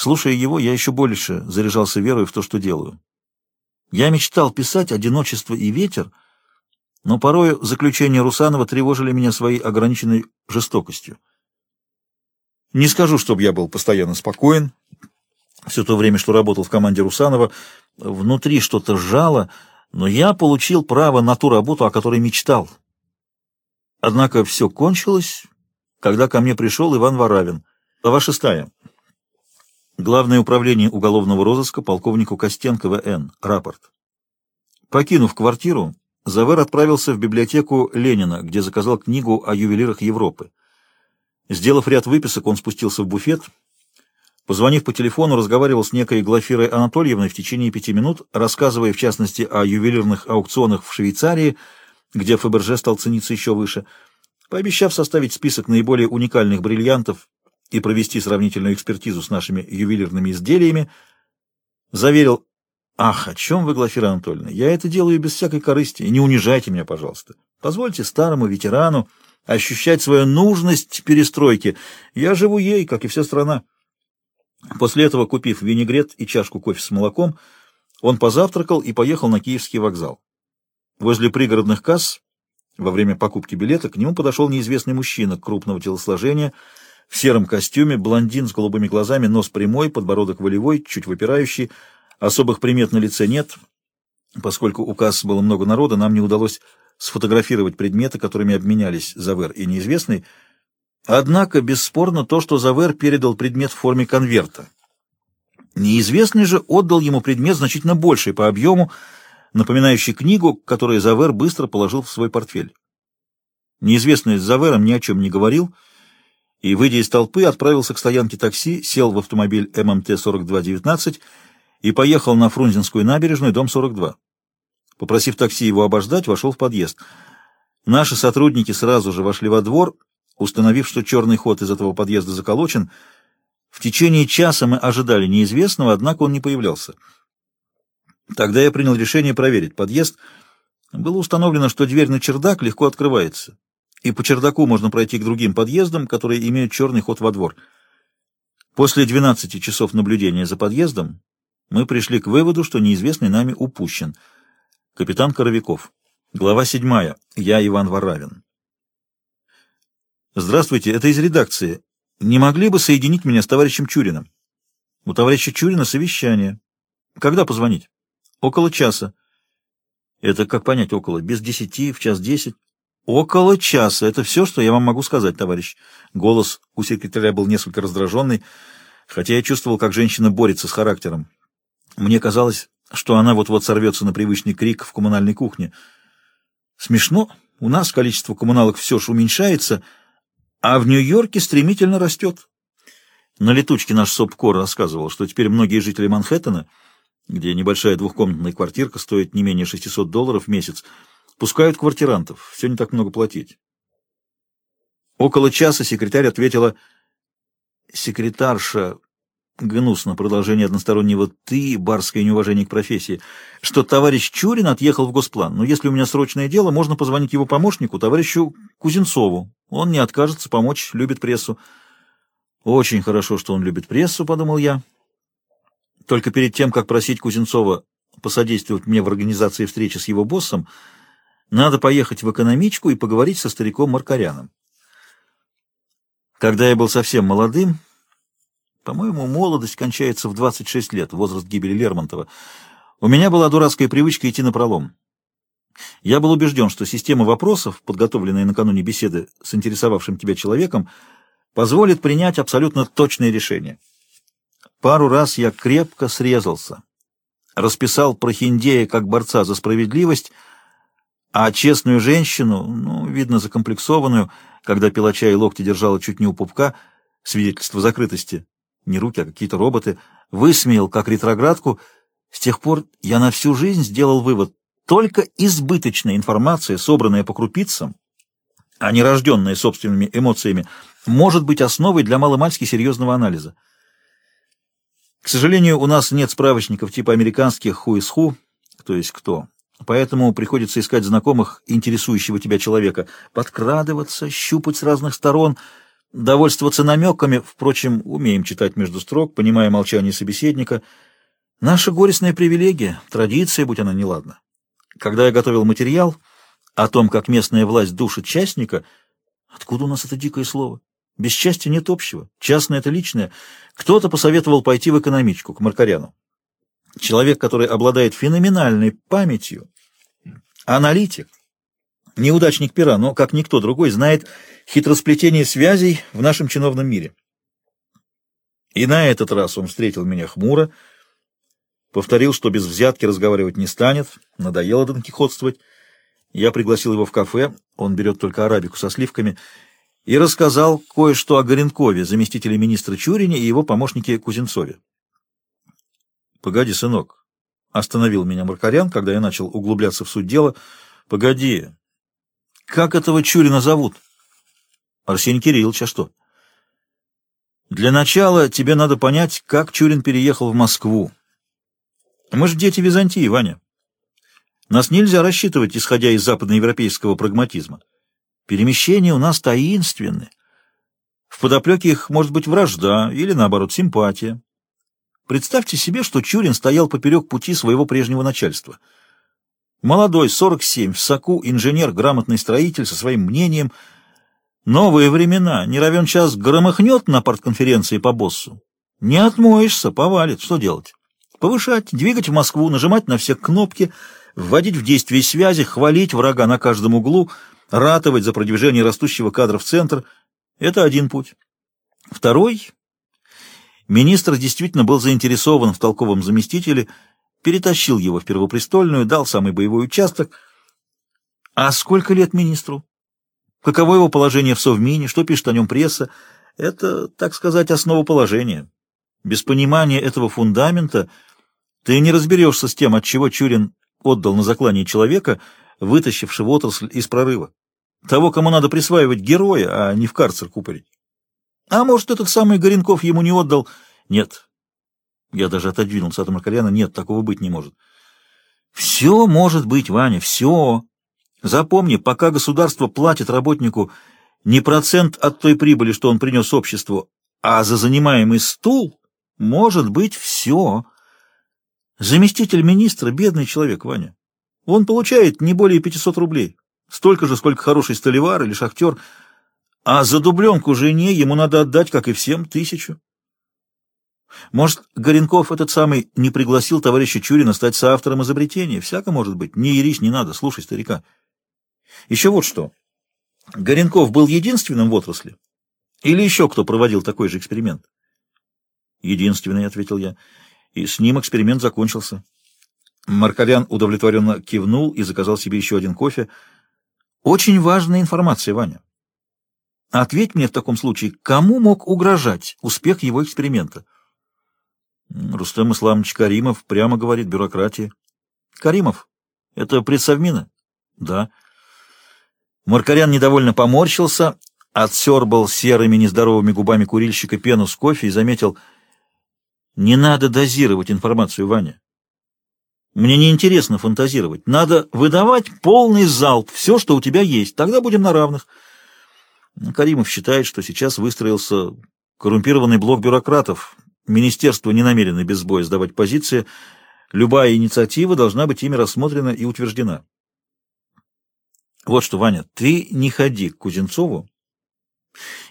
Слушая его, я еще больше заряжался верой в то, что делаю. Я мечтал писать «Одиночество и ветер», но порой заключения Русанова тревожили меня своей ограниченной жестокостью. Не скажу, чтобы я был постоянно спокоен. Все то время, что работал в команде Русанова, внутри что-то жало, но я получил право на ту работу, о которой мечтал. Однако все кончилось, когда ко мне пришел Иван Варавин. Глава шестая. Главное управление уголовного розыска полковнику Костенко В.Н. Рапорт. Покинув квартиру, Завер отправился в библиотеку Ленина, где заказал книгу о ювелирах Европы. Сделав ряд выписок, он спустился в буфет. Позвонив по телефону, разговаривал с некой Глафирой Анатольевной в течение пяти минут, рассказывая, в частности, о ювелирных аукционах в Швейцарии, где Фаберже стал цениться еще выше, пообещав составить список наиболее уникальных бриллиантов и провести сравнительную экспертизу с нашими ювелирными изделиями, заверил, «Ах, о чем вы, Глафира Анатольевна? Я это делаю без всякой корысти, не унижайте меня, пожалуйста. Позвольте старому ветерану ощущать свою нужность перестройки. Я живу ей, как и вся страна». После этого, купив винегрет и чашку кофе с молоком, он позавтракал и поехал на Киевский вокзал. Возле пригородных касс во время покупки билета к нему подошел неизвестный мужчина крупного телосложения, в сером костюме, блондин с голубыми глазами, нос прямой, подбородок волевой, чуть выпирающий, особых примет на лице нет. Поскольку у касс было много народа, нам не удалось сфотографировать предметы, которыми обменялись Завер и неизвестный. Однако, бесспорно, то, что Завер передал предмет в форме конверта. Неизвестный же отдал ему предмет значительно больший по объему, напоминающий книгу, которую Завер быстро положил в свой портфель. Неизвестный с Завером ни о чем не говорил и, выйдя из толпы, отправился к стоянке такси, сел в автомобиль ММТ-4219 и поехал на Фрунзенскую набережную, дом 42. Попросив такси его обождать, вошел в подъезд. Наши сотрудники сразу же вошли во двор, установив, что черный ход из этого подъезда заколочен. В течение часа мы ожидали неизвестного, однако он не появлялся. Тогда я принял решение проверить подъезд. Было установлено, что дверь на чердак легко открывается, и по чердаку можно пройти к другим подъездам, которые имеют черный ход во двор. После 12 часов наблюдения за подъездом мы пришли к выводу, что неизвестный нами упущен. Капитан Коровиков. Глава 7. Я Иван Варавин. Здравствуйте, это из редакции. Не могли бы соединить меня с товарищем Чуриным? У товарища Чурина совещание. Когда позвонить? Около часа. Это как понять около? Без десяти, в час десять? Около часа. Это все, что я вам могу сказать, товарищ. Голос у секретаря был несколько раздраженный, хотя я чувствовал, как женщина борется с характером. Мне казалось, что она вот-вот сорвется на привычный крик в коммунальной кухне. Смешно. У нас количество коммуналок все же уменьшается, а в Нью-Йорке стремительно растет. На летучке наш СОПКОР рассказывал, что теперь многие жители Манхэттена где небольшая двухкомнатная квартирка стоит не менее 600 долларов в месяц, пускают квартирантов, все не так много платить. Около часа секретарь ответила, секретарша, гнусно продолжение одностороннего «ты», барское неуважение к профессии, что товарищ Чурин отъехал в Госплан, но если у меня срочное дело, можно позвонить его помощнику, товарищу Кузенцову. Он не откажется помочь, любит прессу. Очень хорошо, что он любит прессу, подумал я. Только перед тем, как просить Кузенцова посодействовать мне в организации встречи с его боссом, надо поехать в экономичку и поговорить со стариком Маркаряном. Когда я был совсем молодым, по-моему, молодость кончается в 26 лет, возраст гибели Лермонтова, у меня была дурацкая привычка идти на пролом. Я был убежден, что система вопросов, подготовленная накануне беседы с интересовавшим тебя человеком, позволит принять абсолютно точное решение. Пару раз я крепко срезался. Расписал Прохиндея как борца за справедливость, а честную женщину, ну, видно, закомплексованную, когда пила чай и локти держала чуть не у пупка, свидетельство закрытости, не руки, а какие-то роботы, высмеял как ретроградку. С тех пор я на всю жизнь сделал вывод, только избыточная информация, собранная по крупицам, а не рожденная собственными эмоциями, может быть основой для маломальски серьезного анализа. К сожалению, у нас нет справочников типа американских «who is who», то есть «кто». Поэтому приходится искать знакомых интересующего тебя человека, подкрадываться, щупать с разных сторон. Довольствоваться намеками, впрочем, умеем читать между строк, понимая молчание собеседника. Наша горестная привилегия, традиция, будь она неладна. Когда я готовил материал о том, как местная власть душит частника, откуда у нас это дикое слово? Без счастья нет общего. Частное — это личное. Кто-то посоветовал пойти в экономичку, к Маркаряну. Человек, который обладает феноменальной памятью, аналитик, неудачник пера, но, как никто другой, знает хитросплетение связей в нашем чиновном мире. И на этот раз он встретил меня хмуро, повторил, что без взятки разговаривать не станет, надоело донкихотствовать. Я пригласил его в кафе, он берет только арабику со сливками, и рассказал кое-что о Горенкове, заместителе министра Чурине и его помощнике Кузенцове. — Погоди, сынок, — остановил меня Маркарян, когда я начал углубляться в суть дела. — Погоди, как этого Чурина зовут? — Арсений Кириллович, а что? — Для начала тебе надо понять, как Чурин переехал в Москву. Мы же дети Византии, Ваня. Нас нельзя рассчитывать, исходя из западноевропейского прагматизма. Перемещения у нас таинственны. В подоплеке их может быть вражда или, наоборот, симпатия. Представьте себе, что Чурин стоял поперек пути своего прежнего начальства. Молодой, 47, в соку, инженер, грамотный строитель со своим мнением. Новые времена, не равен час громыхнет на партконференции по боссу. Не отмоешься, повалит, что делать? Повышать, двигать в Москву, нажимать на все кнопки, вводить в действие связи, хвалить врага на каждом углу, ратовать за продвижение растущего кадра в центр — это один путь. Второй — министр действительно был заинтересован в толковом заместителе, перетащил его в Первопрестольную, дал самый боевой участок. А сколько лет министру? Каково его положение в Совмине? Что пишет о нем пресса? Это, так сказать, основа положения. Без понимания этого фундамента — ты не разберешься с тем, от чего Чурин отдал на заклание человека, вытащившего отрасль из прорыва. Того, кому надо присваивать героя, а не в карцер купорить. А может, этот самый Горенков ему не отдал? Нет. Я даже отодвинулся от Маркаряна. Нет, такого быть не может. Все может быть, Ваня, все. Запомни, пока государство платит работнику не процент от той прибыли, что он принес обществу, а за занимаемый стул, может быть все. Заместитель министра — бедный человек, Ваня. Он получает не более 500 рублей. Столько же, сколько хороший столевар или шахтер. А за дубленку жене ему надо отдать, как и всем, тысячу. Может, Горенков этот самый не пригласил товарища Чурина стать соавтором изобретения? Всяко может быть. Не ерись, не надо, слушай старика. Еще вот что. Горенков был единственным в отрасли? Или еще кто проводил такой же эксперимент? Единственный, — ответил я и с ним эксперимент закончился. Маркарян удовлетворенно кивнул и заказал себе еще один кофе. «Очень важная информация, Ваня. Ответь мне в таком случае, кому мог угрожать успех его эксперимента?» Рустем Исламович Каримов прямо говорит бюрократии. «Каримов? Это предсовмина?» «Да». Маркарян недовольно поморщился, отсербал серыми нездоровыми губами курильщика пену с кофе и заметил — не надо дозировать информацию, Ваня. Мне не интересно фантазировать. Надо выдавать полный залп, все, что у тебя есть. Тогда будем на равных. Каримов считает, что сейчас выстроился коррумпированный блок бюрократов. Министерство не намерено без боя сдавать позиции. Любая инициатива должна быть ими рассмотрена и утверждена. Вот что, Ваня, ты не ходи к Кузенцову,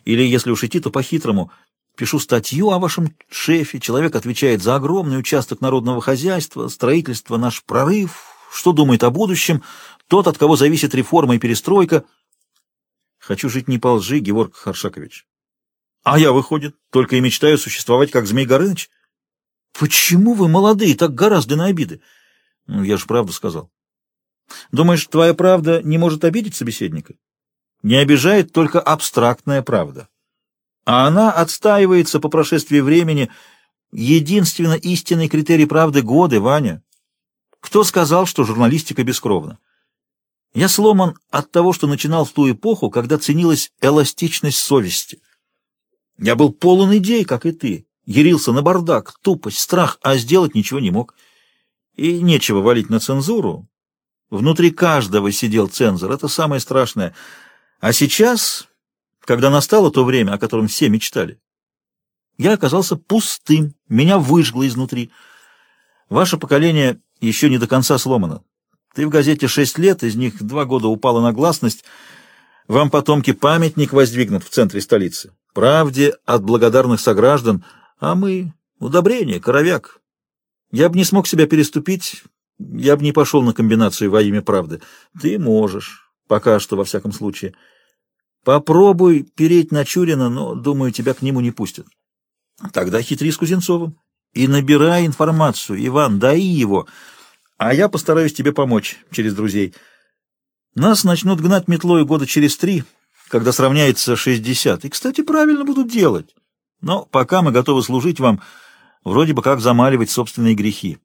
или, если уж идти, то по-хитрому – Пишу статью о вашем шефе. Человек отвечает за огромный участок народного хозяйства, строительство, наш прорыв, что думает о будущем, тот, от кого зависит реформа и перестройка. Хочу жить не по лжи, Георг Харшакович. А я, выходит, только и мечтаю существовать, как Змей Горыныч. Почему вы, молодые, так гораздо на обиды? Ну, я же правду сказал. Думаешь, твоя правда не может обидеть собеседника? Не обижает только абстрактная правда. А она отстаивается по прошествии времени. Единственно истинный критерий правды — годы, Ваня. Кто сказал, что журналистика бескровна? Я сломан от того, что начинал в ту эпоху, когда ценилась эластичность совести. Я был полон идей, как и ты. Ярился на бардак, тупость, страх, а сделать ничего не мог. И нечего валить на цензуру. Внутри каждого сидел цензор, это самое страшное. А сейчас когда настало то время, о котором все мечтали. Я оказался пустым, меня выжгло изнутри. Ваше поколение еще не до конца сломано. Ты в газете шесть лет, из них два года упала на гласность. Вам потомки памятник воздвигнут в центре столицы. Правде от благодарных сограждан, а мы — удобрение, коровяк. Я бы не смог себя переступить, я бы не пошел на комбинацию во имя правды. Ты можешь, пока что, во всяком случае. Попробуй переть на Чурина, но, думаю, тебя к нему не пустят. Тогда хитри с Кузнецовым и набирай информацию. Иван, дай его, а я постараюсь тебе помочь через друзей. Нас начнут гнать метлой года через три, когда сравняется шестьдесят. И, кстати, правильно будут делать. Но пока мы готовы служить вам, вроде бы как замаливать собственные грехи.